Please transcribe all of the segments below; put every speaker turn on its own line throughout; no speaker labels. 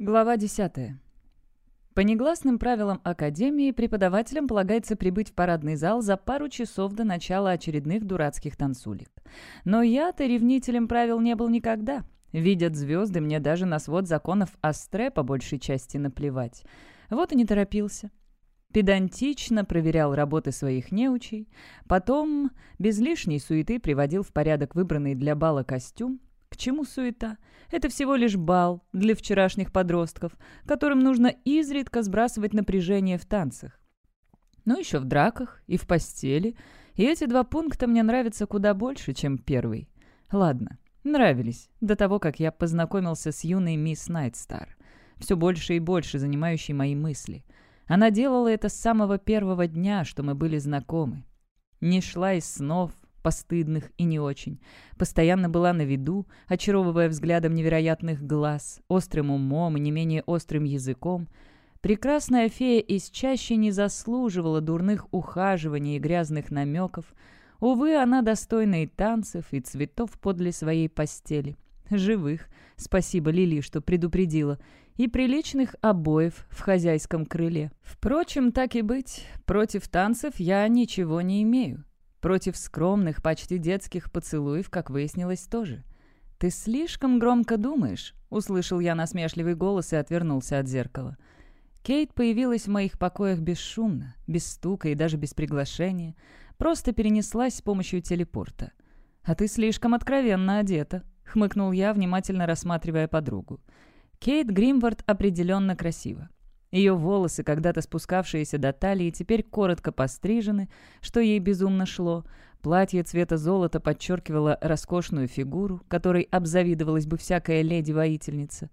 Глава 10. По негласным правилам Академии преподавателям полагается прибыть в парадный зал за пару часов до начала очередных дурацких танцулек. Но я-то ревнителем правил не был никогда. Видят звезды, мне даже на свод законов Астре по большей части наплевать. Вот и не торопился. Педантично проверял работы своих неучей, потом без лишней суеты приводил в порядок выбранный для бала костюм, к чему суета? Это всего лишь бал для вчерашних подростков, которым нужно изредка сбрасывать напряжение в танцах. Ну, еще в драках и в постели. И эти два пункта мне нравятся куда больше, чем первый. Ладно, нравились, до того, как я познакомился с юной мисс Найтстар, все больше и больше занимающей мои мысли. Она делала это с самого первого дня, что мы были знакомы. Не шла из снов, постыдных и не очень. Постоянно была на виду, очаровывая взглядом невероятных глаз, острым умом и не менее острым языком. Прекрасная фея из чаще не заслуживала дурных ухаживаний и грязных намеков. Увы, она достойна и танцев, и цветов подле своей постели. Живых, спасибо Лили, что предупредила, и приличных обоев в хозяйском крыле. Впрочем, так и быть, против танцев я ничего не имею. Против скромных, почти детских поцелуев, как выяснилось, тоже. «Ты слишком громко думаешь», — услышал я насмешливый голос и отвернулся от зеркала. Кейт появилась в моих покоях бесшумно, без стука и даже без приглашения, просто перенеслась с помощью телепорта. «А ты слишком откровенно одета», — хмыкнул я, внимательно рассматривая подругу. Кейт Гримвард определенно красива. Ее волосы, когда-то спускавшиеся до талии, теперь коротко пострижены, что ей безумно шло. Платье цвета золота подчеркивало роскошную фигуру, которой обзавидовалась бы всякая леди-воительница.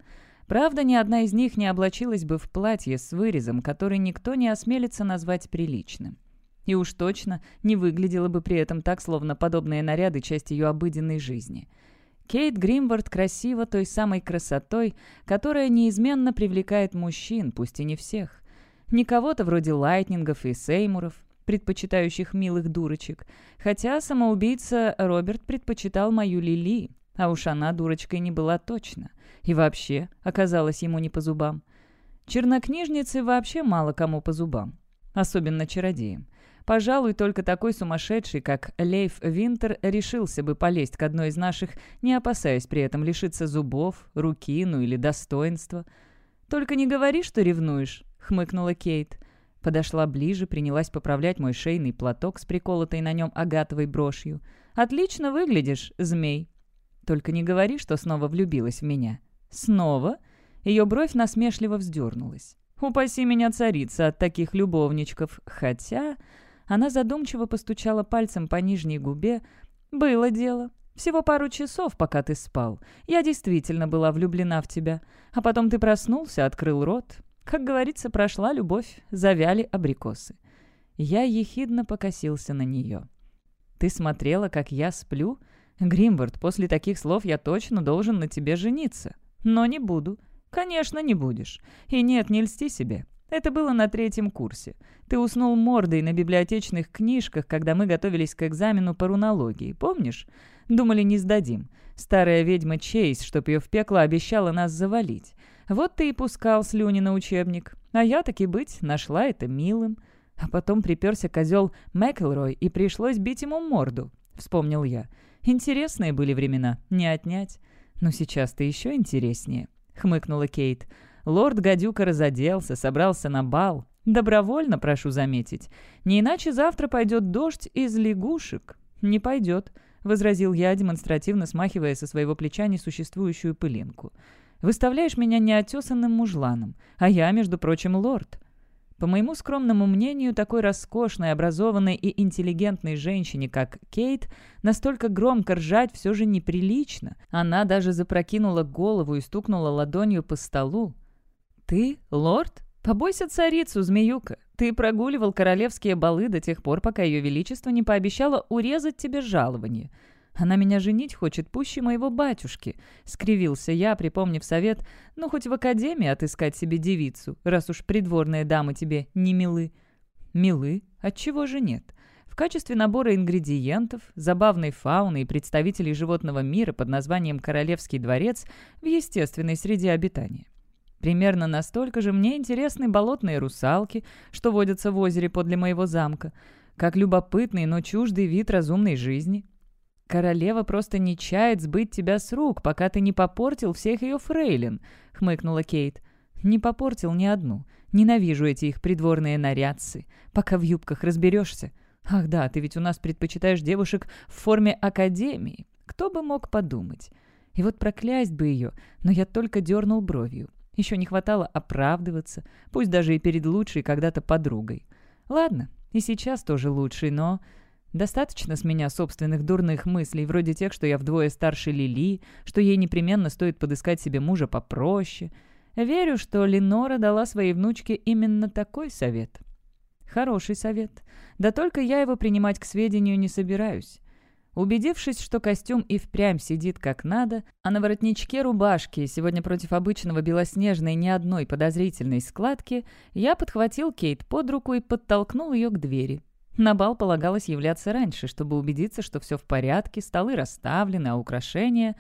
Правда, ни одна из них не облачилась бы в платье с вырезом, который никто не осмелится назвать приличным. И уж точно не выглядела бы при этом так, словно подобные наряды – часть ее обыденной жизни – Кейт Гримвард красива той самой красотой, которая неизменно привлекает мужчин, пусть и не всех. Не кого-то вроде Лайтнингов и Сеймуров, предпочитающих милых дурочек, хотя самоубийца Роберт предпочитал мою Лили, а уж она дурочкой не была точно, и вообще оказалась ему не по зубам. Чернокнижницы вообще мало кому по зубам, особенно чародеям. Пожалуй, только такой сумасшедший, как Лейф Винтер, решился бы полезть к одной из наших, не опасаясь при этом лишиться зубов, руки, ну или достоинства. «Только не говори, что ревнуешь», — хмыкнула Кейт. Подошла ближе, принялась поправлять мой шейный платок с приколотой на нем агатовой брошью. «Отлично выглядишь, змей». «Только не говори, что снова влюбилась в меня». «Снова?» Ее бровь насмешливо вздернулась. «Упаси меня, царица, от таких любовничков. Хотя...» Она задумчиво постучала пальцем по нижней губе. «Было дело. Всего пару часов, пока ты спал. Я действительно была влюблена в тебя. А потом ты проснулся, открыл рот. Как говорится, прошла любовь, завяли абрикосы». Я ехидно покосился на нее. «Ты смотрела, как я сплю? Гримвард, после таких слов я точно должен на тебе жениться. Но не буду. Конечно, не будешь. И нет, не льсти себе. Это было на третьем курсе. Ты уснул мордой на библиотечных книжках, когда мы готовились к экзамену по рунологии, помнишь? Думали, не сдадим. Старая ведьма Чейз, чтоб ее в пекло, обещала нас завалить. Вот ты и пускал слюни на учебник. А я, таки быть, нашла это милым. А потом приперся козел Мэклрой, и пришлось бить ему морду, вспомнил я. Интересные были времена, не отнять. Но сейчас-то еще интереснее, хмыкнула Кейт. Лорд Гадюка разоделся, собрался на бал. Добровольно, прошу заметить. Не иначе завтра пойдет дождь из лягушек. Не пойдет, — возразил я, демонстративно смахивая со своего плеча несуществующую пылинку. «Выставляешь меня неотесанным мужланом, а я, между прочим, лорд». По моему скромному мнению, такой роскошной, образованной и интеллигентной женщине, как Кейт, настолько громко ржать все же неприлично. Она даже запрокинула голову и стукнула ладонью по столу. «Ты, лорд? Побойся царицу, змеюка. Ты прогуливал королевские балы до тех пор, пока ее величество не пообещало урезать тебе жалование. Она меня женить хочет пуще моего батюшки», — скривился я, припомнив совет, «ну, хоть в академии отыскать себе девицу, раз уж придворные дамы тебе не милы». «Милы? Отчего же нет?» В качестве набора ингредиентов, забавной фауны и представителей животного мира под названием «Королевский дворец» в естественной среде обитания. Примерно настолько же мне интересны болотные русалки, что водятся в озере подле моего замка, как любопытный, но чуждый вид разумной жизни. «Королева просто не чает сбыть тебя с рук, пока ты не попортил всех ее фрейлин», — хмыкнула Кейт. «Не попортил ни одну. Ненавижу эти их придворные нарядцы. Пока в юбках разберешься. Ах да, ты ведь у нас предпочитаешь девушек в форме академии. Кто бы мог подумать? И вот проклясть бы ее, но я только дернул бровью. Еще не хватало оправдываться, пусть даже и перед лучшей когда-то подругой. Ладно, и сейчас тоже лучший, но... Достаточно с меня собственных дурных мыслей, вроде тех, что я вдвое старше Лили, что ей непременно стоит подыскать себе мужа попроще. Верю, что Ленора дала своей внучке именно такой совет. Хороший совет. Да только я его принимать к сведению не собираюсь. Убедившись, что костюм и впрямь сидит как надо, а на воротничке рубашки сегодня против обычного белоснежной ни одной подозрительной складки, я подхватил Кейт под руку и подтолкнул ее к двери. На бал полагалось являться раньше, чтобы убедиться, что все в порядке, столы расставлены, а украшения...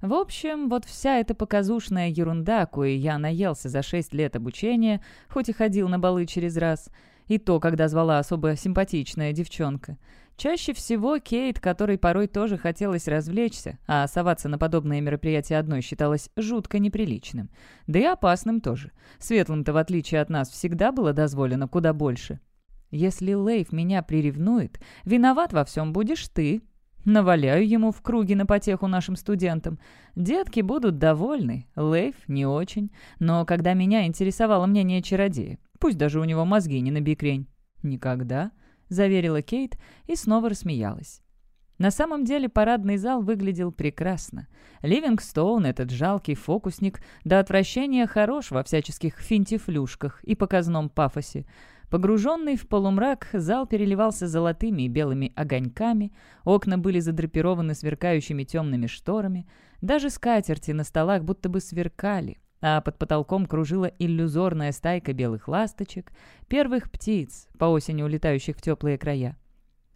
В общем, вот вся эта показушная ерунда, кое я наелся за шесть лет обучения, хоть и ходил на балы через раз, и то, когда звала особо симпатичная девчонка — Чаще всего Кейт, которой порой тоже хотелось развлечься, а соваться на подобные мероприятия одной считалось жутко неприличным. Да и опасным тоже. Светлым-то, в отличие от нас, всегда было дозволено куда больше. «Если Лейв меня приревнует, виноват во всем будешь ты», Наваляю ему в круге на потеху нашим студентам. Детки будут довольны, Лейв не очень. Но когда меня интересовало мнение чародея, пусть даже у него мозги не на бикрень, никогда — заверила Кейт и снова рассмеялась. На самом деле парадный зал выглядел прекрасно. Ливингстоун, этот жалкий фокусник, до отвращения хорош во всяческих финтифлюшках и показном пафосе. Погруженный в полумрак, зал переливался золотыми и белыми огоньками, окна были задрапированы сверкающими темными шторами, даже скатерти на столах будто бы сверкали, а под потолком кружила иллюзорная стайка белых ласточек, первых птиц, по осени улетающих в теплые края.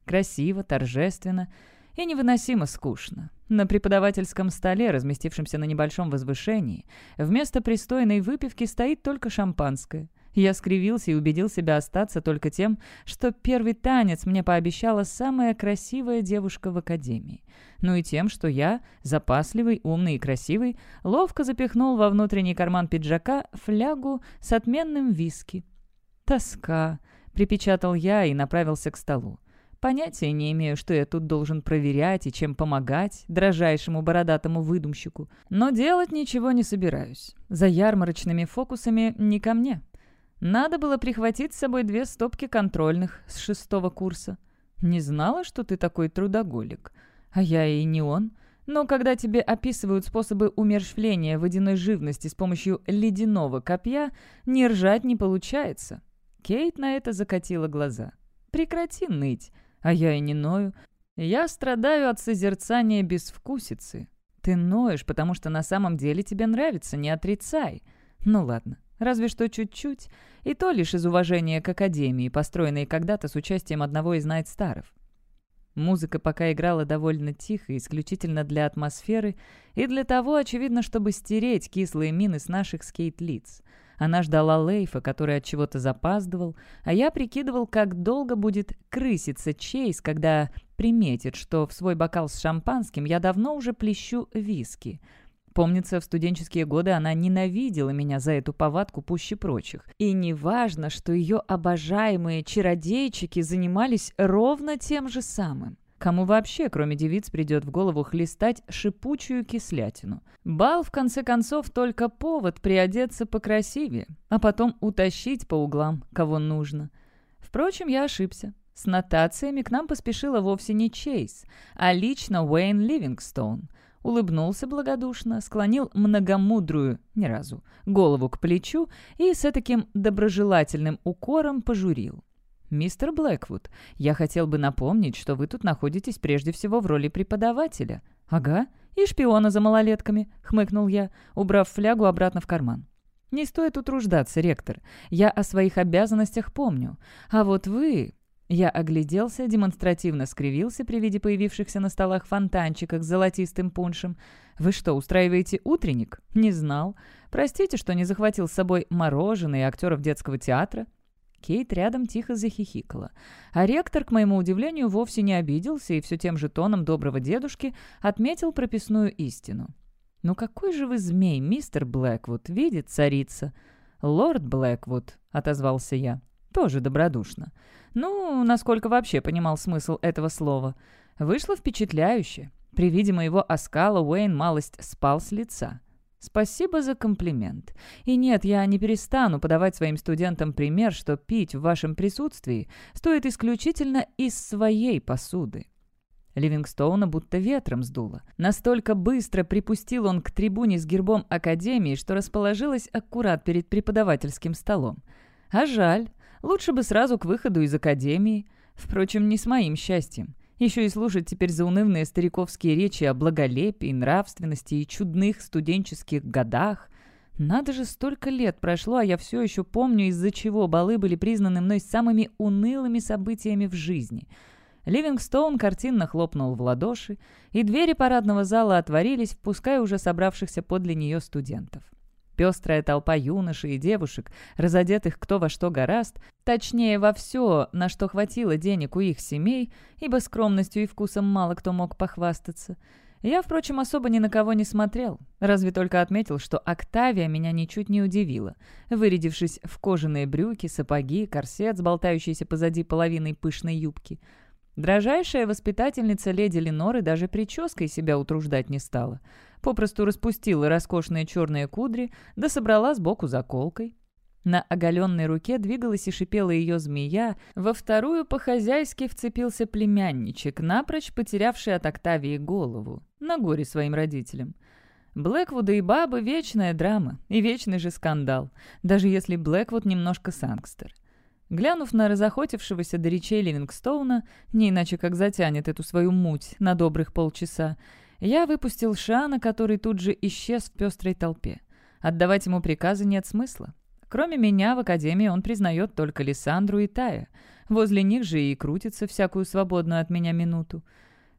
Красиво, торжественно и невыносимо скучно. На преподавательском столе, разместившемся на небольшом возвышении, вместо пристойной выпивки стоит только шампанское — я скривился и убедил себя остаться только тем, что первый танец мне пообещала самая красивая девушка в академии. Ну и тем, что я, запасливый, умный и красивый, ловко запихнул во внутренний карман пиджака флягу с отменным виски. «Тоска», — припечатал я и направился к столу. Понятия не имею, что я тут должен проверять и чем помогать дрожайшему бородатому выдумщику. Но делать ничего не собираюсь. За ярмарочными фокусами не ко мне. Надо было прихватить с собой две стопки контрольных с шестого курса. Не знала, что ты такой трудоголик. А я и не он. Но когда тебе описывают способы умершвления водяной живности с помощью ледяного копья, ни ржать не получается. Кейт на это закатила глаза. «Прекрати ныть. А я и не ною. Я страдаю от созерцания безвкусицы. Ты ноешь, потому что на самом деле тебе нравится, не отрицай. Ну ладно, Разве что чуть-чуть, и то лишь из уважения к Академии, построенной когда-то с участием одного из Найтстаров. Музыка пока играла довольно тихо, исключительно для атмосферы и для того, очевидно, чтобы стереть кислые мины с наших скейт-лиц. Она ждала Лейфа, который от чего-то запаздывал, а я прикидывал, как долго будет крыситься Чейз, когда приметит, что в свой бокал с шампанским я давно уже плещу виски — Помнится, в студенческие годы она ненавидела меня за эту повадку пуще прочих. И не важно, что ее обожаемые чародейчики занимались ровно тем же самым. Кому вообще, кроме девиц, придет в голову хлестать шипучую кислятину? Бал, в конце концов, только повод приодеться покрасивее, а потом утащить по углам, кого нужно. Впрочем, я ошибся. С нотациями к нам поспешила вовсе не Чейз, а лично Уэйн Ливингстоун — улыбнулся благодушно, склонил многомудрую, ни разу, голову к плечу и с таким доброжелательным укором пожурил. «Мистер Блэквуд, я хотел бы напомнить, что вы тут находитесь прежде всего в роли преподавателя». «Ага, и шпиона за малолетками», — хмыкнул я, убрав флягу обратно в карман. «Не стоит утруждаться, ректор. Я о своих обязанностях помню. А вот вы...» Я огляделся, демонстративно скривился при виде появившихся на столах фонтанчиков с золотистым пуншем. «Вы что, устраиваете утренник?» «Не знал. Простите, что не захватил с собой мороженое и актеров детского театра». Кейт рядом тихо захихикала. А ректор, к моему удивлению, вовсе не обиделся и все тем же тоном доброго дедушки отметил прописную истину. «Ну какой же вы змей, мистер Блэквуд, видит царица?» «Лорд Блэквуд», — отозвался я, — тоже добродушно. Ну, насколько вообще понимал смысл этого слова. Вышло впечатляюще. При виде моего оскала Уэйн малость спал с лица. Спасибо за комплимент. И нет, я не перестану подавать своим студентам пример, что пить в вашем присутствии стоит исключительно из своей посуды. Ливингстоуна будто ветром сдуло. Настолько быстро припустил он к трибуне с гербом Академии, что расположилась аккурат перед преподавательским столом. А жаль, Лучше бы сразу к выходу из академии. Впрочем, не с моим счастьем. Еще и слушать теперь заунывные стариковские речи о благолепии, нравственности и чудных студенческих годах. Надо же, столько лет прошло, а я все еще помню, из-за чего балы были признаны мной самыми унылыми событиями в жизни. Ливингстоун картинно хлопнул в ладоши, и двери парадного зала отворились, впуская уже собравшихся подле нее студентов. Пестрая толпа юношей и девушек, разодетых кто во что гораст, точнее во все, на что хватило денег у их семей, ибо скромностью и вкусом мало кто мог похвастаться. Я, впрочем, особо ни на кого не смотрел, разве только отметил, что Октавия меня ничуть не удивила, вырядившись в кожаные брюки, сапоги, корсет с болтающейся позади половиной пышной юбки. Дрожайшая воспитательница леди Леноры даже прической себя утруждать не стала — попросту распустила роскошные черные кудри, да собрала сбоку заколкой. На оголенной руке двигалась и шипела ее змея, во вторую по-хозяйски вцепился племянничек, напрочь потерявший от Октавии голову, на горе своим родителям. Блэквуда и бабы — вечная драма и вечный же скандал, даже если Блэквуд немножко сангстер. Глянув на разохотившегося до речей Ливингстоуна, не иначе как затянет эту свою муть на добрых полчаса, я выпустил Шана, который тут же исчез в пестрой толпе. Отдавать ему приказы нет смысла. Кроме меня в Академии он признает только Лиссандру и Тая. Возле них же и крутится всякую свободную от меня минуту.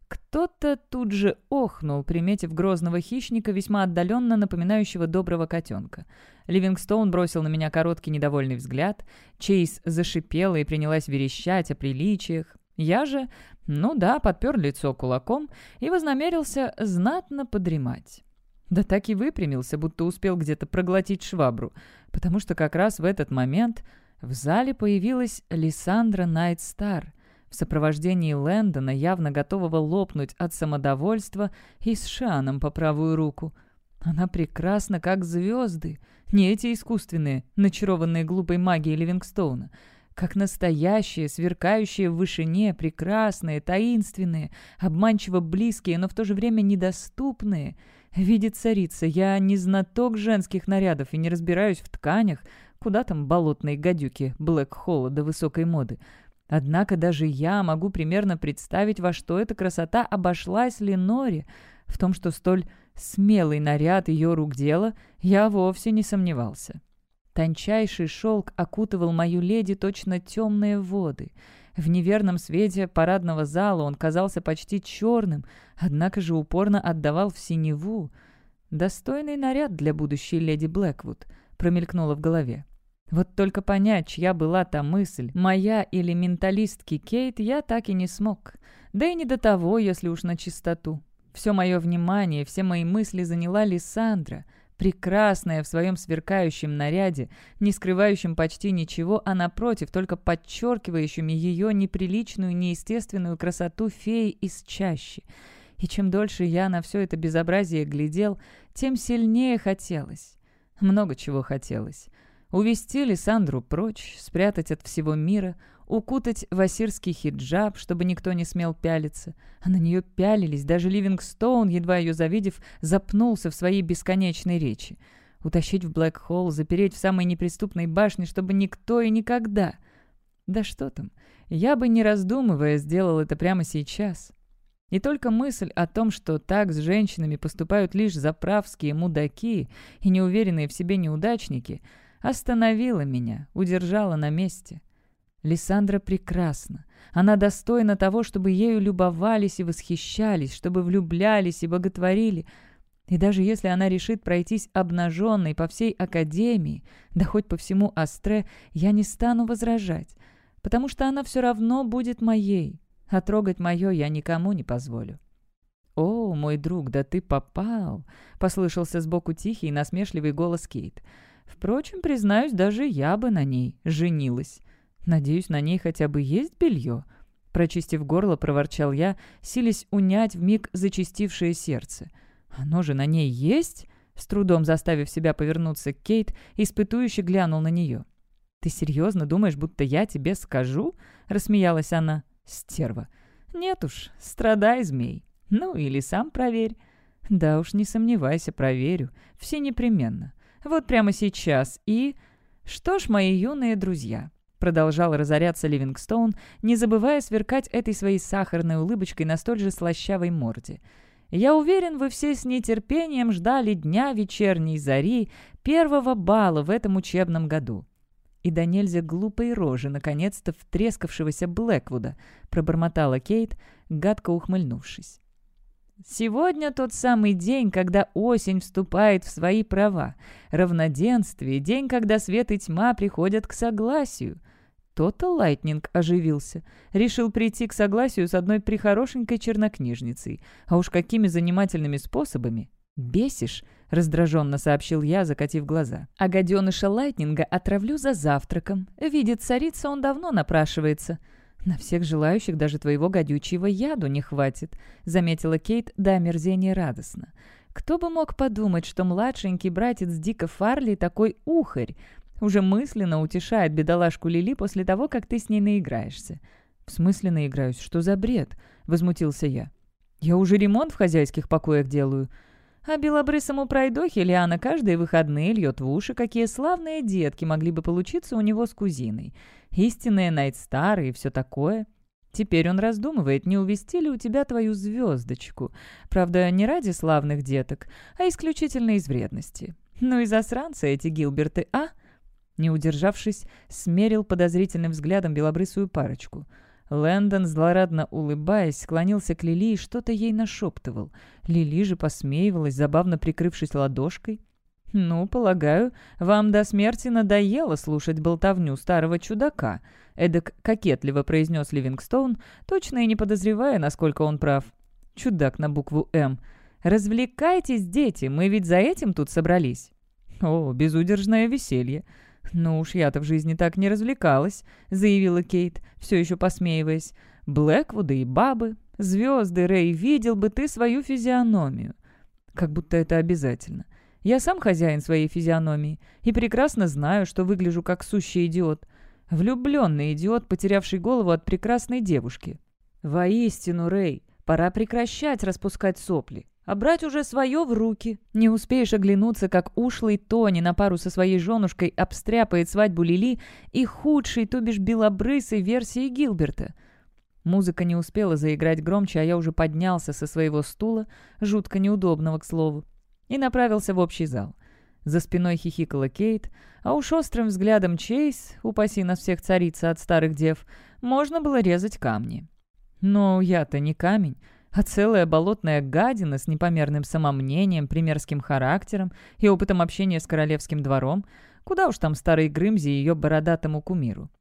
Кто-то тут же охнул, приметив грозного хищника, весьма отдаленно напоминающего доброго котенка. Ливингстоун бросил на меня короткий недовольный взгляд. Чейз зашипела и принялась верещать о приличиях. Я же, ну да, подпер лицо кулаком и вознамерился знатно подремать. Да так и выпрямился, будто успел где-то проглотить швабру, потому что как раз в этот момент в зале появилась Лиссандра Найтстар в сопровождении Лэндона, явно готового лопнуть от самодовольства и с Шаном по правую руку. Она прекрасна, как звезды, не эти искусственные, начарованные глупой магией Ливингстоуна — как настоящие, сверкающие в вышине, прекрасные, таинственные, обманчиво близкие, но в то же время недоступные. Видит царица, я не знаток женских нарядов и не разбираюсь в тканях, куда там болотные гадюки Блэк-Холла до высокой моды. Однако даже я могу примерно представить, во что эта красота обошлась Леноре. В том, что столь смелый наряд ее рук дело, я вовсе не сомневался. Тончайший шелк окутывал мою леди точно темные воды. В неверном свете парадного зала он казался почти черным, однако же упорно отдавал в синеву. «Достойный наряд для будущей леди Блэквуд», — промелькнуло в голове. Вот только понять, чья была та мысль, моя или менталистки Кейт, я так и не смог. Да и не до того, если уж на чистоту. Все мое внимание, все мои мысли заняла Лиссандра — прекрасная в своем сверкающем наряде, не скрывающем почти ничего, а напротив, только подчеркивающими ее неприличную, неестественную красоту феи из чащи. И чем дольше я на все это безобразие глядел, тем сильнее хотелось. Много чего хотелось. Увести Лиссандру прочь, спрятать от всего мира — укутать в ассирский хиджаб, чтобы никто не смел пялиться. А на нее пялились, даже Ливингстоун, едва ее завидев, запнулся в своей бесконечной речи. Утащить в Блэк-Холл, запереть в самой неприступной башне, чтобы никто и никогда. Да что там, я бы, не раздумывая, сделал это прямо сейчас. И только мысль о том, что так с женщинами поступают лишь заправские мудаки и неуверенные в себе неудачники, остановила меня, удержала на месте. — Лиссандра прекрасна. Она достойна того, чтобы ею любовались и восхищались, чтобы влюблялись и боготворили. И даже если она решит пройтись обнаженной по всей Академии, да хоть по всему Астре, я не стану возражать, потому что она все равно будет моей, а трогать мое я никому не позволю. «О, мой друг, да ты попал!» — послышался сбоку тихий и насмешливый голос Кейт. «Впрочем, признаюсь, даже я бы на ней женилась. Надеюсь, на ней хотя бы есть белье?» Прочистив горло, проворчал я, силясь унять вмиг зачастившее сердце. «Оно же на ней есть?» С трудом заставив себя повернуться Кейт, испытующе глянул на нее. «Ты серьезно думаешь, будто я тебе скажу?» — рассмеялась она. «Стерва». «Нет уж, страдай, змей». Ну, или сам проверь. Да уж, не сомневайся, проверю. Все непременно. Вот прямо сейчас. И... Что ж, мои юные друзья, продолжал разоряться Ливингстоун, не забывая сверкать этой своей сахарной улыбочкой на столь же слащавой морде. «Я уверен, вы все с нетерпением ждали дня вечерней зари первого бала в этом учебном году». И до нельзя глупой рожи, наконец-то втрескавшегося Блэквуда, пробормотала Кейт, гадко ухмыльнувшись. Сегодня тот самый день, когда осень вступает в свои права. Равноденствие, день, когда свет и тьма приходят к согласию. То-то Лайтнинг оживился. Решил прийти к согласию с одной прихорошенькой чернокнижницей. А уж какими занимательными способами. «Бесишь?» — раздраженно сообщил я, закатив глаза. «А гаденыша Лайтнинга отравлю за завтраком. Видит царица, он давно напрашивается». «На всех желающих даже твоего гадючего яду не хватит», — заметила Кейт до омерзения радостно. «Кто бы мог подумать, что младшенький братец Дика Фарли такой ухарь, уже мысленно утешает бедолашку Лили после того, как ты с ней наиграешься». «В смысле наиграюсь? Что за бред?» — возмутился я. «Я уже ремонт в хозяйских покоях делаю». А белобрысому пройдохе Лиана каждые выходные льет в уши, какие славные детки могли бы получиться у него с кузиной. Истинные Найтстары и все такое. Теперь он раздумывает, не увести ли у тебя твою звездочку. Правда, не ради славных деток, а исключительно из вредности. Ну и засранцы эти Гилберты, а? Не удержавшись, смерил подозрительным взглядом белобрысую парочку — Лэндон, злорадно улыбаясь, склонился к Лили и что-то ей нашептывал. Лили же посмеивалась, забавно прикрывшись ладошкой. «Ну, полагаю, вам до смерти надоело слушать болтовню старого чудака», — эдак кокетливо произнес Ливингстоун, точно и не подозревая, насколько он прав. «Чудак на букву «М». «Развлекайтесь, дети, мы ведь за этим тут собрались». «О, безудержное веселье», «Ну уж я-то в жизни так не развлекалась», — заявила Кейт, все еще посмеиваясь. «Блэквуды и бабы. Звезды, Рэй, видел бы ты свою физиономию». Как будто это обязательно. Я сам хозяин своей физиономии и прекрасно знаю, что выгляжу как сущий идиот. Влюбленный идиот, потерявший голову от прекрасной девушки. Воистину, Рэй, пора прекращать распускать сопли а брать уже свое в руки. Не успеешь оглянуться, как ушлый Тони на пару со своей женушкой обстряпает свадьбу Лили и худшей, то бишь белобрысой версии Гилберта. Музыка не успела заиграть громче, а я уже поднялся со своего стула, жутко неудобного, к слову, и направился в общий зал. За спиной хихикала Кейт, а уж острым взглядом Чейз, упаси нас всех царица от старых дев, можно было резать камни. Но я-то не камень, а целая болотная гадина с непомерным самомнением, примерским характером и опытом общения с королевским двором. Куда уж там старой Грымзи и ее бородатому кумиру.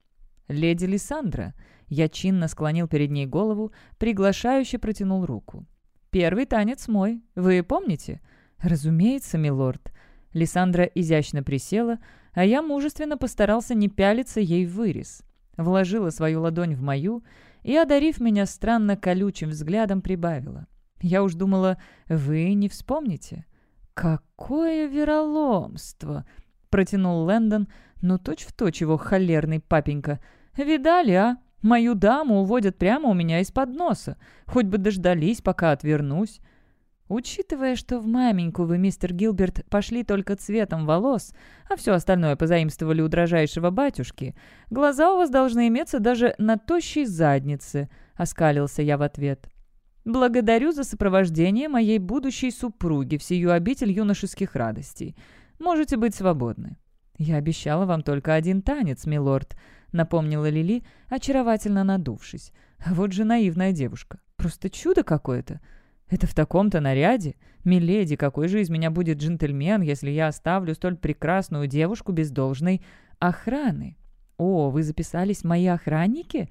«Леди Лиссандра», я чинно склонил перед ней голову, приглашающе протянул руку. «Первый танец мой, вы помните?» «Разумеется, милорд». Лиссандра изящно присела, а я мужественно постарался не пялиться ей в вырез. Вложила свою ладонь в мою и, одарив меня странно колючим взглядом, прибавила. «Я уж думала, вы не вспомните». «Какое вероломство!» — протянул Лэндон, ну точь-в-точь его холерный папенька. «Видали, а? Мою даму уводят прямо у меня из-под носа. Хоть бы дождались, пока отвернусь». Учитывая, что в маменьку вы, мистер Гилберт, пошли только цветом волос, а все остальное позаимствовали у дрожайшего батюшки, глаза у вас должны иметься даже на тощей заднице», — оскалился я в ответ. «Благодарю за сопровождение моей будущей супруги в сию обитель юношеских радостей. Можете быть свободны». «Я обещала вам только один танец, милорд», — напомнила Лили, очаровательно надувшись. «Вот же наивная девушка. Просто чудо какое-то. Это в таком-то наряде? Миледи, какой же из меня будет джентльмен, если я оставлю столь прекрасную девушку без должной охраны? О, вы записались мои охранники?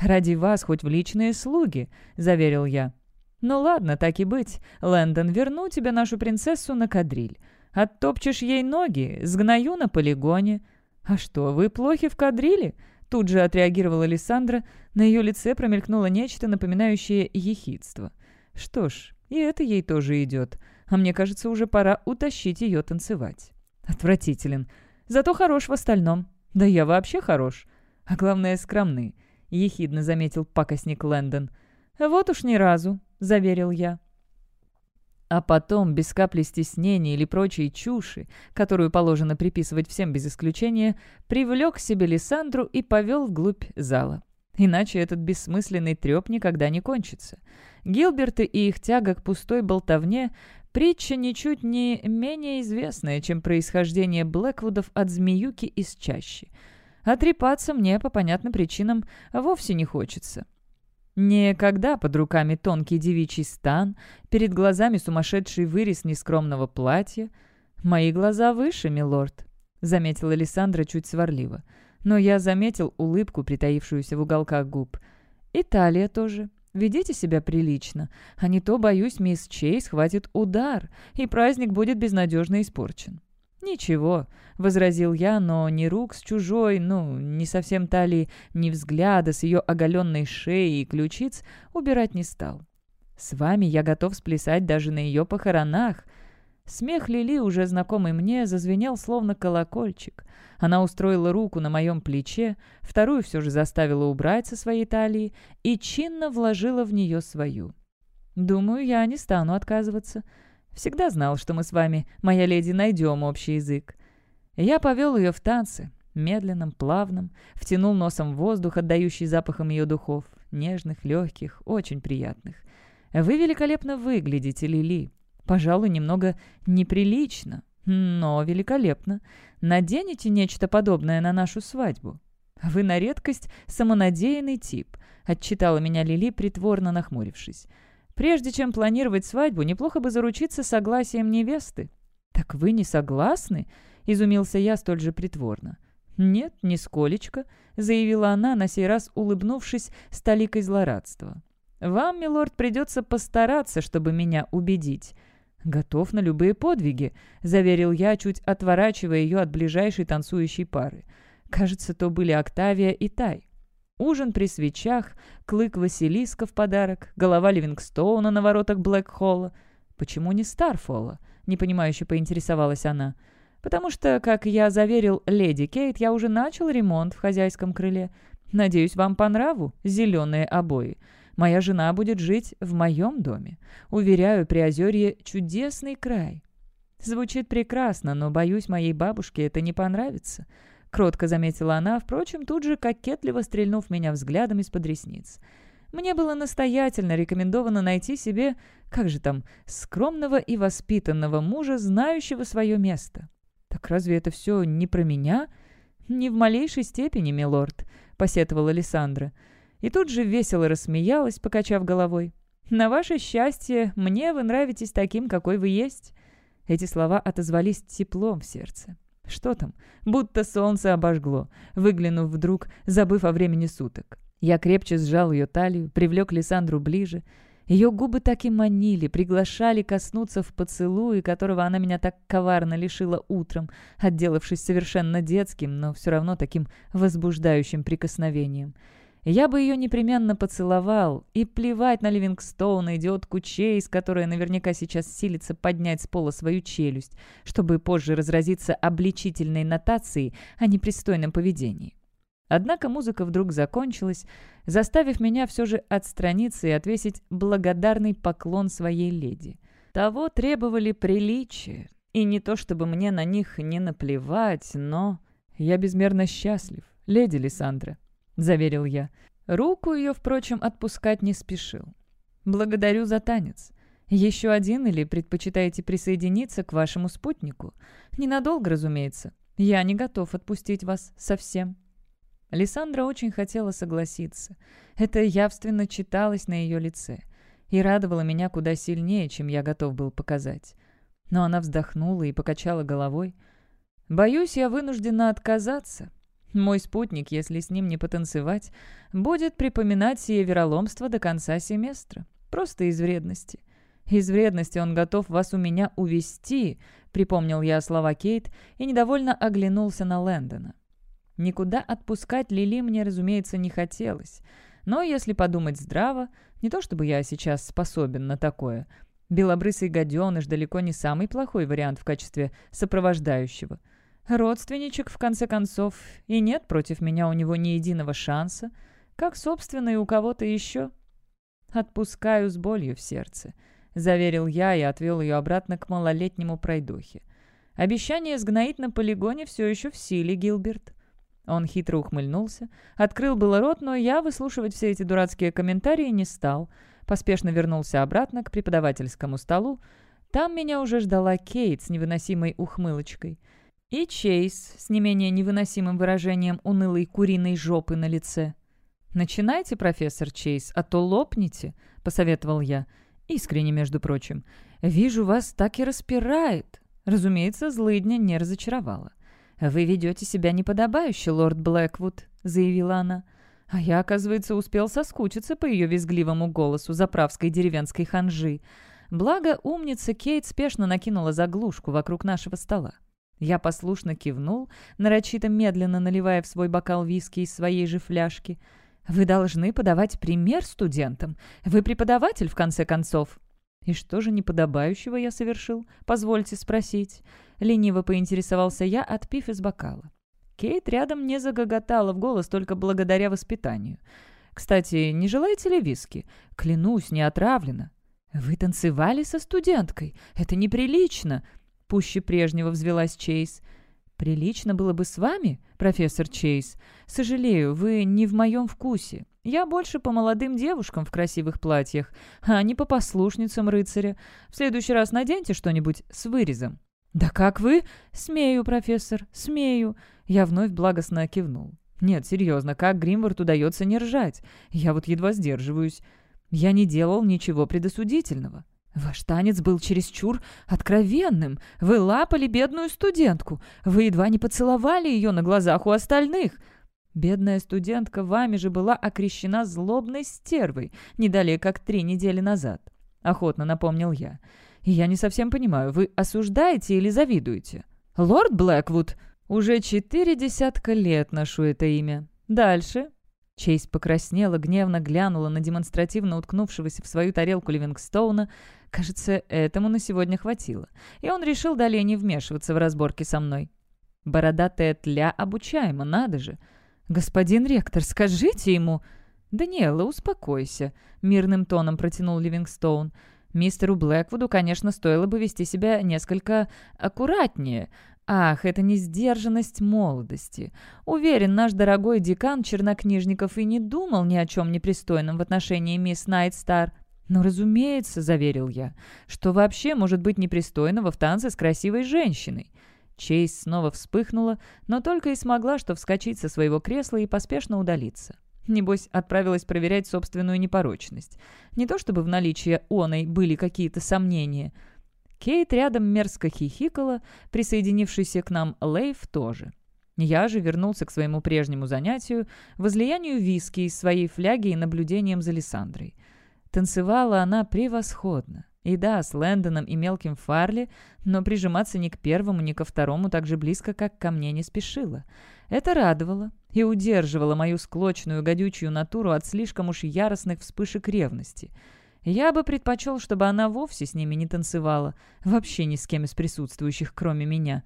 Ради вас хоть в личные слуги», — заверил я. «Ну ладно, так и быть. Лэндон, верну тебе нашу принцессу на кадриль. Оттопчешь ей ноги, сгною на полигоне». «А что, вы плохи в кадриле?» Тут же отреагировала Лиссандра. На ее лице промелькнуло нечто, напоминающее ехидство. «Что ж, и это ей тоже идет. А мне кажется, уже пора утащить ее танцевать». «Отвратителен. Зато хорош в остальном. Да я вообще хорош. А главное, скромный», — ехидно заметил пакостник Лэндон. «Вот уж ни разу», — заверил я. А потом, без капли стеснения или прочей чуши, которую положено приписывать всем без исключения, привлек к себе Лиссандру и повел вглубь зала. Иначе этот бессмысленный треп никогда не кончится. Гилберты и их тяга к пустой болтовне – притча ничуть не менее известная, чем происхождение Блэквудов от змеюки из чащи. Отрепаться мне, по понятным причинам, вовсе не хочется. Не когда под руками тонкий девичий стан, перед глазами сумасшедший вырез нескромного платья. «Мои глаза выше, милорд», — заметила Александра чуть сварливо. Но я заметил улыбку, притаившуюся в уголках губ. «И талия тоже. Ведите себя прилично, а не то, боюсь, мисс Чейз хватит удар, и праздник будет безнадежно испорчен». «Ничего», — возразил я, но ни рук с чужой, ну, не совсем талии, ни взгляда с ее оголенной шеей и ключиц убирать не стал. «С вами я готов сплясать даже на ее похоронах». Смех Лили, уже знакомый мне, зазвенел словно колокольчик. Она устроила руку на моем плече, вторую все же заставила убрать со своей талии и чинно вложила в нее свою. «Думаю, я не стану отказываться». Всегда знал, что мы с вами, моя леди, найдем общий язык. Я повел ее в танцы, медленным, плавным, втянул носом воздух, отдающий запахом ее духов, нежных, легких, очень приятных. Вы великолепно выглядите, Лили. Пожалуй, немного неприлично, но великолепно. Наденете нечто подобное на нашу свадьбу? Вы на редкость самонадеянный тип, отчитала меня Лили, притворно нахмурившись. Прежде чем планировать свадьбу, неплохо бы заручиться согласием невесты». «Так вы не согласны?» — изумился я столь же притворно. «Нет, нисколечко», — заявила она, на сей раз улыбнувшись с толикой злорадства. «Вам, милорд, придется постараться, чтобы меня убедить». «Готов на любые подвиги», — заверил я, чуть отворачивая ее от ближайшей танцующей пары. Кажется, то были Октавия и Тай. Ужин при свечах, клык Василиска в подарок, голова Ливингстоуна на воротах Блэкхолла. Почему не Старфолла? Непонимающе поинтересовалась она. Потому что, как я заверил леди Кейт, я уже начал ремонт в хозяйском крыле. Надеюсь, вам по нраву зеленые обои. Моя жена будет жить в моем доме. Уверяю, при озерье чудесный край. Звучит прекрасно, но, боюсь, моей бабушке это не понравится. Кротко заметила она, впрочем, тут же кокетливо стрельнув меня взглядом из-под ресниц. Мне было настоятельно рекомендовано найти себе, как же там, скромного и воспитанного мужа, знающего свое место. Так разве это все не про меня? Не в малейшей степени, милорд, посетовала Лиссандра. И тут же весело рассмеялась, покачав головой. «На ваше счастье, мне вы нравитесь таким, какой вы есть». Эти слова отозвались теплом в сердце. Что там? Будто солнце обожгло, выглянув вдруг, забыв о времени суток. Я крепче сжал ее талию, привлек Лиссандру ближе. Ее губы так и манили, приглашали коснуться в поцелуе, которого она меня так коварно лишила утром, отделавшись совершенно детским, но все равно таким возбуждающим прикосновением. Я бы ее непременно поцеловал, и плевать на Ливингстоуна, идиотку Чейз, которая наверняка сейчас силится поднять с пола свою челюсть, чтобы позже разразиться обличительной нотацией о непристойном поведении. Однако музыка вдруг закончилась, заставив меня все же отстраниться и отвесить благодарный поклон своей леди. Того требовали приличия, и не то чтобы мне на них не наплевать, но... Я безмерно счастлив, леди Лиссандра. — заверил я. Руку ее, впрочем, отпускать не спешил. «Благодарю за танец. Еще один или предпочитаете присоединиться к вашему спутнику? Ненадолго, разумеется. Я не готов отпустить вас совсем». Александра очень хотела согласиться. Это явственно читалось на ее лице и радовало меня куда сильнее, чем я готов был показать. Но она вздохнула и покачала головой. «Боюсь, я вынуждена отказаться. Мой спутник, если с ним не потанцевать, будет припоминать сие вероломство до конца семестра. Просто из вредности. Из вредности он готов вас у меня увести, припомнил я слова Кейт и недовольно оглянулся на Лэндона. Никуда отпускать Лили мне, разумеется, не хотелось. Но если подумать здраво, не то чтобы я сейчас способен на такое. Белобрысый гаденыш далеко не самый плохой вариант в качестве сопровождающего. Родственничек, в конце концов, и нет против меня у него ни единого шанса, как, собственно, и у кого-то еще. «Отпускаю с болью в сердце», — заверил я и отвел ее обратно к малолетнему пройдохе. «Обещание сгноить на полигоне все еще в силе, Гилберт». Он хитро ухмыльнулся, открыл было рот, но я выслушивать все эти дурацкие комментарии не стал. Поспешно вернулся обратно к преподавательскому столу. Там меня уже ждала Кейт с невыносимой ухмылочкой. И Чейз с не менее невыносимым выражением унылой куриной жопы на лице. «Начинайте, профессор Чейз, а то лопнете», — посоветовал я. Искренне, между прочим. «Вижу, вас так и распирает». Разумеется, злыдня не разочаровала. «Вы ведете себя неподобающе, лорд Блэквуд», — заявила она. А я, оказывается, успел соскучиться по ее визгливому голосу заправской деревенской ханжи. Благо, умница Кейт спешно накинула заглушку вокруг нашего стола. Я послушно кивнул, нарочито медленно наливая в свой бокал виски из своей же фляжки. «Вы должны подавать пример студентам. Вы преподаватель, в конце концов». «И что же неподобающего я совершил? Позвольте спросить». Лениво поинтересовался я, отпив из бокала. Кейт рядом не загоготала в голос только благодаря воспитанию. «Кстати, не желаете ли виски? Клянусь, не отравлено». «Вы танцевали со студенткой? Это неприлично!» Пуще прежнего взвелась Чейз. «Прилично было бы с вами, профессор Чейз. Сожалею, вы не в моем вкусе. Я больше по молодым девушкам в красивых платьях, а не по послушницам рыцаря. В следующий раз наденьте что-нибудь с вырезом». «Да как вы?» «Смею, профессор, смею». Я вновь благостно кивнул. «Нет, серьезно, как Гримвард удается не ржать? Я вот едва сдерживаюсь. Я не делал ничего предосудительного». «Ваш танец был чересчур откровенным. Вы лапали бедную студентку. Вы едва не поцеловали ее на глазах у остальных». Бедная студентка вами же была окрещена злобной стервой, не далее как три недели назад. Охотно напомнил я. Я не совсем понимаю, вы осуждаете или завидуете? Лорд Блэквуд? Уже четыре десятка лет ношу это имя. Дальше. Чейз покраснела, гневно глянула на демонстративно уткнувшегося в свою тарелку Ливингстоуна. Кажется, этому на сегодня хватило. И он решил далее не вмешиваться в разборки со мной. Бородатая тля обучаема, надо же. «Господин ректор, скажите ему...» «Даниэла, успокойся», — мирным тоном протянул Ливингстоун. «Мистеру Блэквуду, конечно, стоило бы вести себя несколько аккуратнее. Ах, это не сдержанность молодости. Уверен, наш дорогой декан Чернокнижников и не думал ни о чем непристойном в отношении мисс Найтстар. «Но, разумеется», — заверил я, — «что вообще может быть непристойного в танце с красивой женщиной?» Чейз снова вспыхнула, но только и смогла что вскочить со своего кресла и поспешно удалиться. Небось, отправилась проверять собственную непорочность. Не то чтобы в наличии оной были какие-то сомнения. Кейт рядом мерзко хихикала, присоединившийся к нам Лейв тоже. Я же вернулся к своему прежнему занятию, возлиянию виски из своей фляги и наблюдением за Лиссандрой. Танцевала она превосходно. И да, с Лэндоном и мелким Фарли, но прижиматься ни к первому, ни ко второму так же близко, как ко мне не спешила. Это радовало и удерживало мою склочную гадючую натуру от слишком уж яростных вспышек ревности. Я бы предпочел, чтобы она вовсе с ними не танцевала, вообще ни с кем из присутствующих, кроме меня.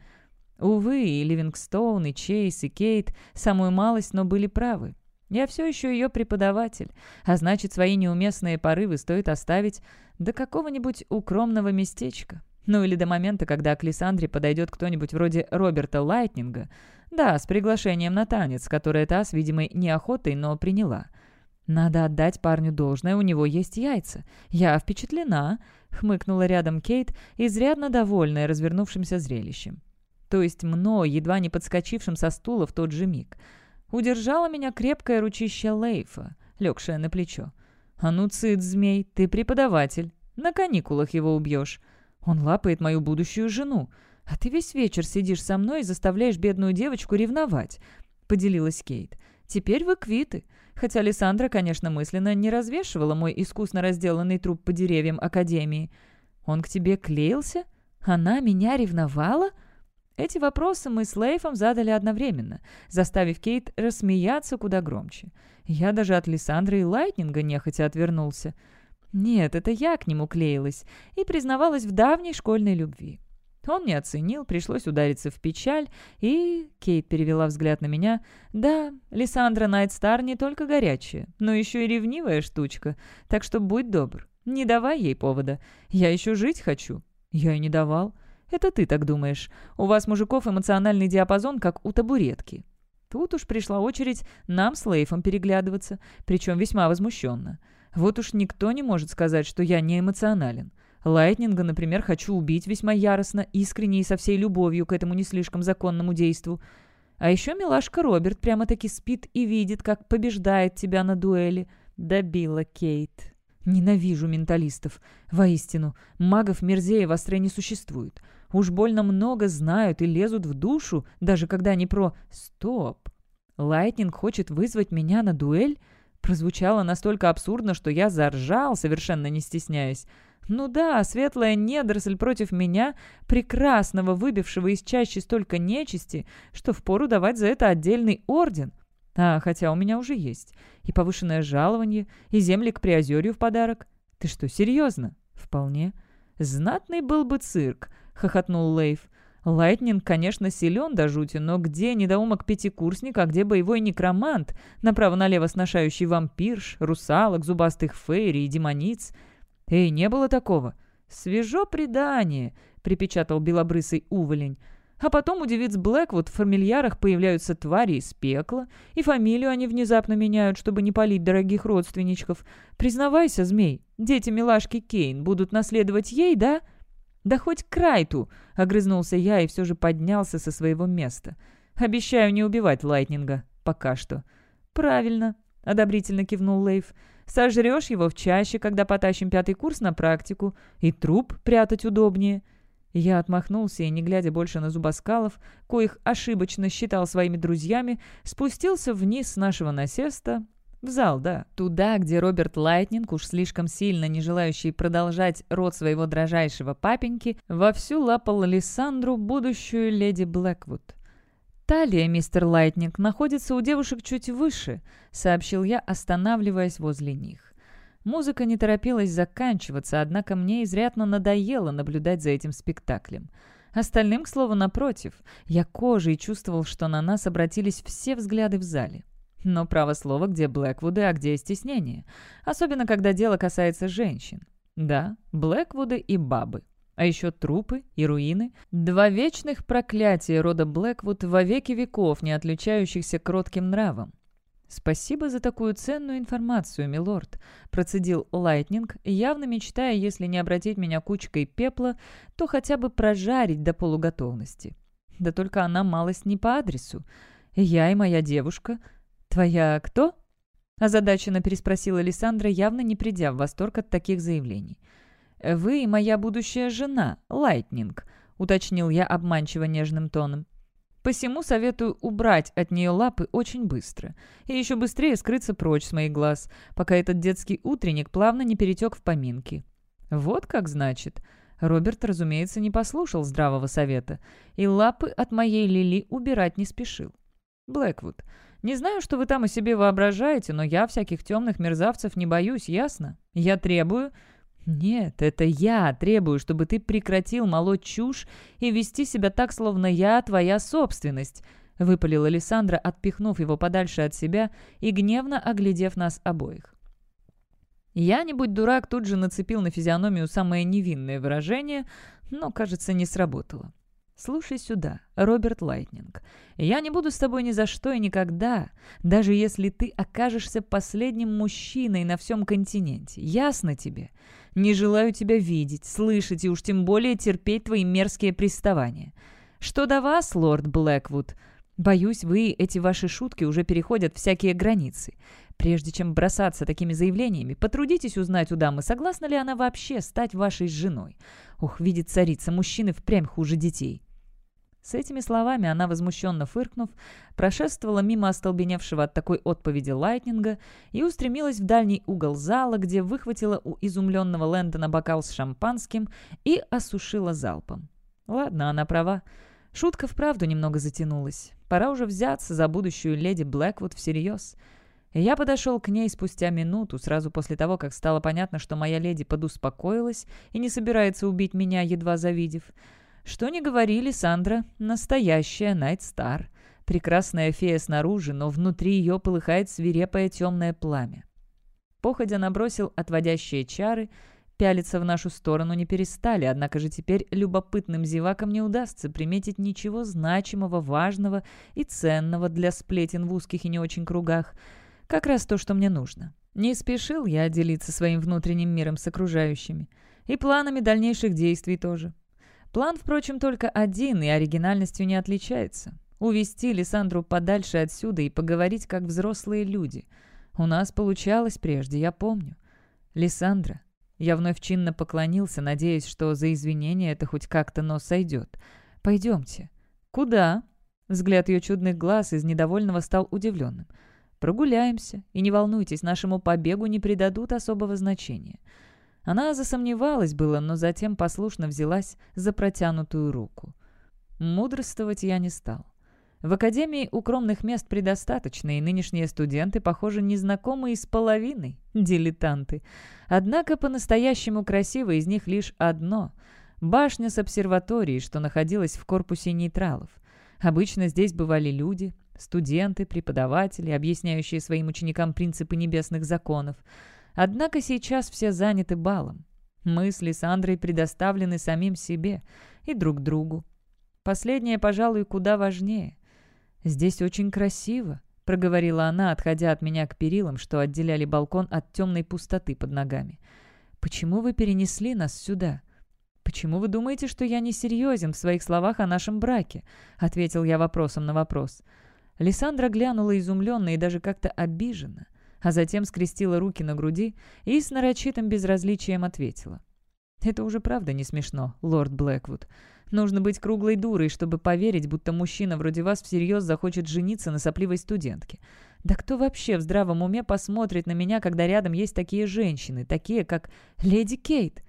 Увы, и Ливингстоун, и Чейз, и Кейт, самую малость, но были правы. Я все еще ее преподаватель, а значит, свои неуместные порывы стоит оставить до какого-нибудь укромного местечка. Ну или до момента, когда к Лиссандре подойдет кто-нибудь вроде Роберта Лайтнинга. Да, с приглашением на танец, которое та с видимой неохотой, но приняла. «Надо отдать парню должное, у него есть яйца. Я впечатлена», — хмыкнула рядом Кейт, изрядно довольная развернувшимся зрелищем. То есть мной, едва не подскочившим со стула в тот же миг. Удержала меня крепкое ручище Лейфа, легшее на плечо. «А ну, цит, змей, ты преподаватель. На каникулах его убьешь. Он лапает мою будущую жену. А ты весь вечер сидишь со мной и заставляешь бедную девочку ревновать», — поделилась Кейт. «Теперь вы квиты. Хотя Лиссандра, конечно, мысленно не развешивала мой искусно разделанный труп по деревьям Академии. Он к тебе клеился? Она меня ревновала?» Эти вопросы мы с Лейфом задали одновременно, заставив Кейт рассмеяться куда громче. Я даже от Лиссандры и Лайтнинга нехотя отвернулся. Нет, это я к нему клеилась и признавалась в давней школьной любви. Он не оценил, пришлось удариться в печаль, и... Кейт перевела взгляд на меня. «Да, Лиссандра Найтстар не только горячая, но еще и ревнивая штучка, так что будь добр, не давай ей повода. Я еще жить хочу». «Я и не давал». Это ты так думаешь. У вас, мужиков, эмоциональный диапазон, как у табуретки». Тут уж пришла очередь нам с Лейфом переглядываться, причем весьма возмущенно. Вот уж никто не может сказать, что я не эмоционален. Лайтнинга, например, хочу убить весьма яростно, искренне и со всей любовью к этому не слишком законному действу. А еще милашка Роберт прямо-таки спит и видит, как побеждает тебя на дуэли. Добила Кейт. Ненавижу менталистов. Воистину, магов мерзее в Астре не существует. Уж больно много знают и лезут в душу, даже когда они про «стоп». Лайтнинг хочет вызвать меня на дуэль? Прозвучало настолько абсурдно, что я заржал, совершенно не стесняясь. Ну да, светлая недоросль против меня, прекрасного, выбившего из чащи столько нечисти, что впору давать за это отдельный орден. А, хотя у меня уже есть. И повышенное жалование, и земли к Приозерью в подарок. Ты что, серьезно? Вполне. Знатный был бы цирк, — хохотнул Лейв. Лайтнинг, конечно, силен до жути, но где недоумок-пятикурсник, а где боевой некромант, направо-налево сношающий вампирш, русалок, зубастых фейри и демониц? Эй, не было такого. «Свежо предание», — припечатал белобрысый увалень. А потом у девиц Блэквуд в фамильярах появляются твари из пекла, и фамилию они внезапно меняют, чтобы не палить дорогих родственничков. Признавайся, змей, дети милашки Кейн будут наследовать ей, да?» «Да хоть Крайту!» — огрызнулся я и все же поднялся со своего места. «Обещаю не убивать Лайтнинга. Пока что». «Правильно», — одобрительно кивнул Лейв. «Сожрешь его в чаще, когда потащим пятый курс на практику. И труп прятать удобнее». Я отмахнулся и, не глядя больше на зубоскалов, коих ошибочно считал своими друзьями, спустился вниз с нашего насеста в зал, да. Туда, где Роберт Лайтнинг, уж слишком сильно не желающий продолжать род своего дрожайшего папеньки, вовсю лапал Лиссандру, будущую леди Блэквуд. «Талия, мистер Лайтнинг, находится у девушек чуть выше», — сообщил я, останавливаясь возле них. Музыка не торопилась заканчиваться, однако мне изрядно надоело наблюдать за этим спектаклем. Остальным, к слову, напротив, я кожей чувствовал, что на нас обратились все взгляды в зале. Но право слово, где Блэквуды, а где стеснение. Особенно, когда дело касается женщин. Да, Блэквуды и бабы. А еще трупы и руины. Два вечных проклятия рода Блэквуд во веки веков, не отличающихся кротким нравом. «Спасибо за такую ценную информацию, милорд», — процедил Лайтнинг, явно мечтая, если не обратить меня кучкой пепла, то хотя бы прожарить до полуготовности. Да только она малость не по адресу. Я и моя девушка «Твоя кто?» – озадаченно переспросила Александра, явно не придя в восторг от таких заявлений. «Вы моя будущая жена, Лайтнинг», – уточнил я обманчиво нежным тоном. «Посему советую убрать от нее лапы очень быстро и еще быстрее скрыться прочь с моих глаз, пока этот детский утренник плавно не перетек в поминки». «Вот как значит». Роберт, разумеется, не послушал здравого совета и лапы от моей Лили убирать не спешил. «Блэквуд, не знаю, что вы там о себе воображаете, но я всяких темных мерзавцев не боюсь, ясно? Я требую...» «Нет, это я требую, чтобы ты прекратил молоть чушь и вести себя так, словно я твоя собственность», — выпалила Александра, отпихнув его подальше от себя и гневно оглядев нас обоих. Я, не будь дурак, тут же нацепил на физиономию самое невинное выражение, но, кажется, не сработало. «Слушай сюда, Роберт Лайтнинг. Я не буду с тобой ни за что и никогда, даже если ты окажешься последним мужчиной на всем континенте. Ясно тебе? Не желаю тебя видеть, слышать и уж тем более терпеть твои мерзкие приставания. Что до вас, лорд Блэквуд?» Боюсь, вы, эти ваши шутки уже переходят всякие границы. Прежде чем бросаться такими заявлениями, потрудитесь узнать у дамы, согласна ли она вообще стать вашей женой. Ух, видит царица, мужчины впрямь хуже детей». С этими словами она, возмущенно фыркнув, прошествовала мимо остолбеневшего от такой отповеди Лайтнинга и устремилась в дальний угол зала, где выхватила у изумленного Лэндона бокал с шампанским и осушила залпом. Ладно, она права. Шутка вправду немного затянулась. Пора уже взяться за будущую леди Блэквуд всерьез. Я подошел к ней спустя минуту, сразу после того, как стало понятно, что моя леди подуспокоилась и не собирается убить меня, едва завидев. Что ни говорили, Сандра — настоящая Найт Стар. Прекрасная фея снаружи, но внутри ее полыхает свирепое темное пламя. Походя набросил отводящие чары, пялиться в нашу сторону не перестали, однако же теперь любопытным зевакам не удастся приметить ничего значимого, важного и ценного для сплетен в узких и не очень кругах. Как раз то, что мне нужно. Не спешил я делиться своим внутренним миром с окружающими. И планами дальнейших действий тоже. План, впрочем, только один и оригинальностью не отличается. Увести Лиссандру подальше отсюда и поговорить как взрослые люди. У нас получалось прежде, я помню. Лиссандра. Я вновь чинно поклонился, надеясь, что за извинения это хоть как-то, но сойдет. «Пойдемте». «Куда?» Взгляд ее чудных глаз из недовольного стал удивленным. «Прогуляемся, и не волнуйтесь, нашему побегу не придадут особого значения. Она засомневалась было, но затем послушно взялась за протянутую руку. Мудрствовать я не стал. В академии укромных мест предостаточно, и нынешние студенты, похоже, незнакомые с половиной, дилетанты. Однако по-настоящему красиво из них лишь одно — башня с обсерваторией, что находилась в корпусе нейтралов. Обычно здесь бывали люди, студенты, преподаватели, объясняющие своим ученикам принципы небесных законов — Однако сейчас все заняты балом. Мы с Лиссандрой предоставлены самим себе и друг другу. Последнее, пожалуй, куда важнее. «Здесь очень красиво», — проговорила она, отходя от меня к перилам, что отделяли балкон от темной пустоты под ногами. «Почему вы перенесли нас сюда?» «Почему вы думаете, что я не серьезен в своих словах о нашем браке?» — ответил я вопросом на вопрос. Лиссандра глянула изумленно и даже как-то обиженно а затем скрестила руки на груди и с нарочитым безразличием ответила. «Это уже правда не смешно, лорд Блэквуд. Нужно быть круглой дурой, чтобы поверить, будто мужчина вроде вас всерьез захочет жениться на сопливой студентке. Да кто вообще в здравом уме посмотрит на меня, когда рядом есть такие женщины, такие, как леди Кейт?»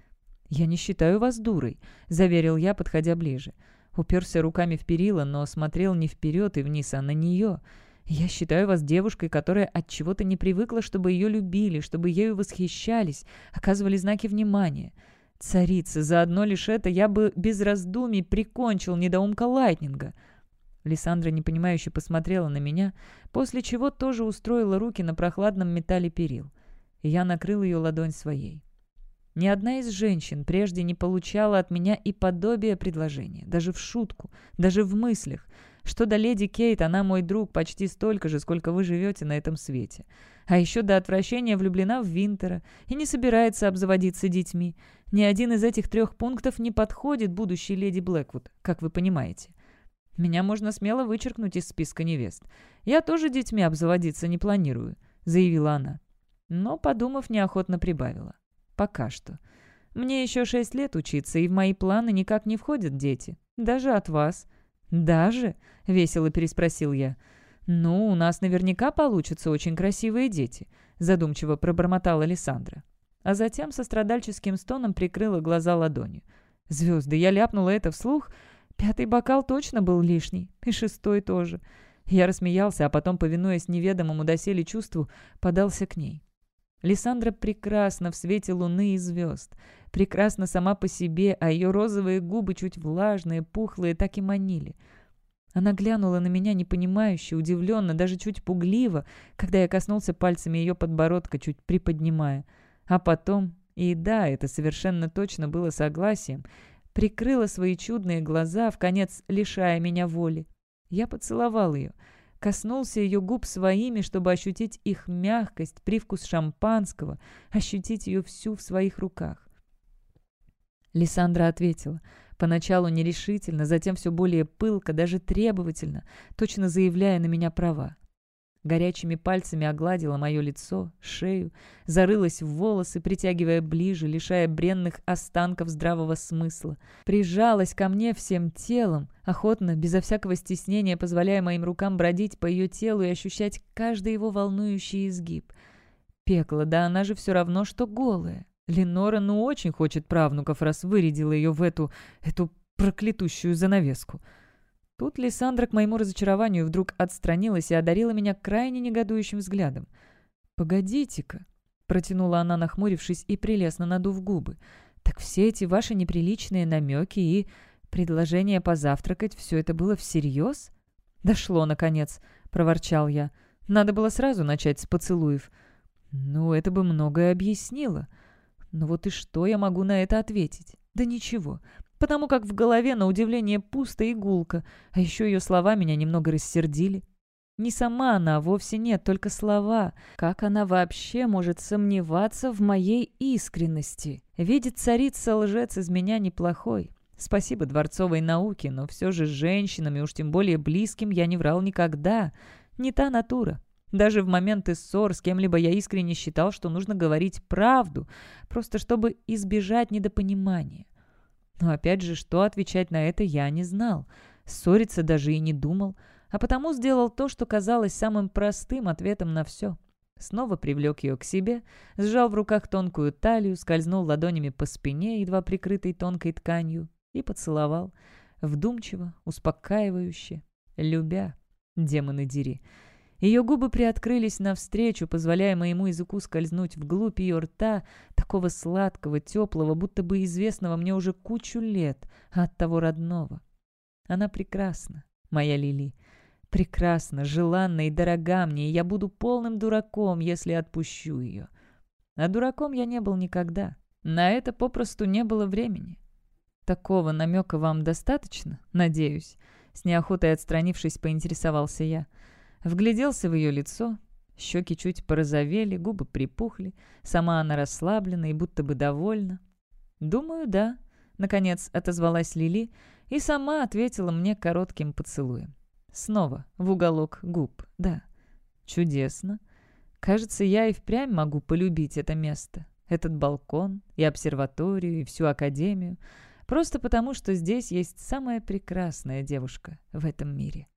«Я не считаю вас дурой», — заверил я, подходя ближе. Уперся руками в перила, но смотрел не вперед и вниз, а на нее — я считаю вас девушкой, которая от чего-то не привыкла, чтобы ее любили, чтобы ею восхищались, оказывали знаки внимания. Царица, за одно лишь это я бы без раздумий прикончил недоумка Лайтнинга». Лиссандра непонимающе посмотрела на меня, после чего тоже устроила руки на прохладном металле перил. я накрыл ее ладонь своей. Ни одна из женщин прежде не получала от меня и подобия предложения, даже в шутку, даже в мыслях. Что до леди Кейт, она мой друг почти столько же, сколько вы живете на этом свете. А еще до отвращения влюблена в Винтера и не собирается обзаводиться детьми. Ни один из этих трех пунктов не подходит будущей леди Блэквуд, как вы понимаете. Меня можно смело вычеркнуть из списка невест. Я тоже детьми обзаводиться не планирую», — заявила она. Но, подумав, неохотно прибавила. «Пока что. Мне еще шесть лет учиться, и в мои планы никак не входят дети. Даже от вас». «Даже?» — весело переспросил я. «Ну, у нас наверняка получатся очень красивые дети», — задумчиво пробормотала Александра. А затем со страдальческим стоном прикрыла глаза ладонью. «Звезды, я ляпнула это вслух. Пятый бокал точно был лишний, и шестой тоже». Я рассмеялся, а потом, повинуясь неведомому доселе чувству, подался к ней. Лиссандра прекрасна в свете луны и звезд. Прекрасна сама по себе, а ее розовые губы, чуть влажные, пухлые, так и манили. Она глянула на меня непонимающе, удивленно, даже чуть пугливо, когда я коснулся пальцами ее подбородка, чуть приподнимая. А потом, и да, это совершенно точно было согласием, прикрыла свои чудные глаза, в конец лишая меня воли. Я поцеловал ее — коснулся ее губ своими, чтобы ощутить их мягкость, привкус шампанского, ощутить ее всю в своих руках. Лиссандра ответила. Поначалу нерешительно, затем все более пылко, даже требовательно, точно заявляя на меня права. Горячими пальцами огладила мое лицо, шею, зарылась в волосы, притягивая ближе, лишая бренных останков здравого смысла. Прижалась ко мне всем телом, охотно, безо всякого стеснения, позволяя моим рукам бродить по ее телу и ощущать каждый его волнующий изгиб. Пекло, да она же все равно, что голая. Ленора ну очень хочет правнуков, раз вырядила ее в эту... эту проклятущую занавеску. Тут Лиссандра к моему разочарованию вдруг отстранилась и одарила меня крайне негодующим взглядом. «Погодите-ка», — протянула она, нахмурившись и прелестно надув губы, «так все эти ваши неприличные намеки и предложение позавтракать, все это было всерьез?» «Дошло, наконец», — проворчал я. «Надо было сразу начать с поцелуев». «Ну, это бы многое объяснило». «Ну вот и что я могу на это ответить?» «Да ничего потому как в голове, на удивление, пусто и а еще ее слова меня немного рассердили. Не сама она, а вовсе нет, только слова. Как она вообще может сомневаться в моей искренности? Видит царица-лжец из меня неплохой. Спасибо дворцовой науке, но все же с женщинами, уж тем более близким, я не врал никогда. Не та натура. Даже в моменты ссор с кем-либо я искренне считал, что нужно говорить правду, просто чтобы избежать недопонимания. Но опять же, что отвечать на это я не знал. Ссориться даже и не думал, а потому сделал то, что казалось самым простым ответом на все. Снова привлек ее к себе, сжал в руках тонкую талию, скользнул ладонями по спине, едва прикрытой тонкой тканью, и поцеловал. Вдумчиво, успокаивающе, любя, демоны дери. Ее губы приоткрылись навстречу, позволяя моему языку скользнуть вглубь ее рта, такого сладкого, теплого, будто бы известного мне уже кучу лет, а от того родного. Она прекрасна, моя Лили. Прекрасна, желанна и дорога мне, и я буду полным дураком, если отпущу ее. А дураком я не был никогда. На это попросту не было времени. Такого намека вам достаточно, надеюсь? С неохотой отстранившись, поинтересовался я. — Вгляделся в ее лицо, щеки чуть порозовели, губы припухли, сама она расслаблена и будто бы довольна. «Думаю, да», — наконец отозвалась Лили и сама ответила мне коротким поцелуем. Снова в уголок губ, да. Чудесно. Кажется, я и впрямь могу полюбить это место, этот балкон и обсерваторию, и всю академию, просто потому что здесь есть самая прекрасная девушка в этом мире.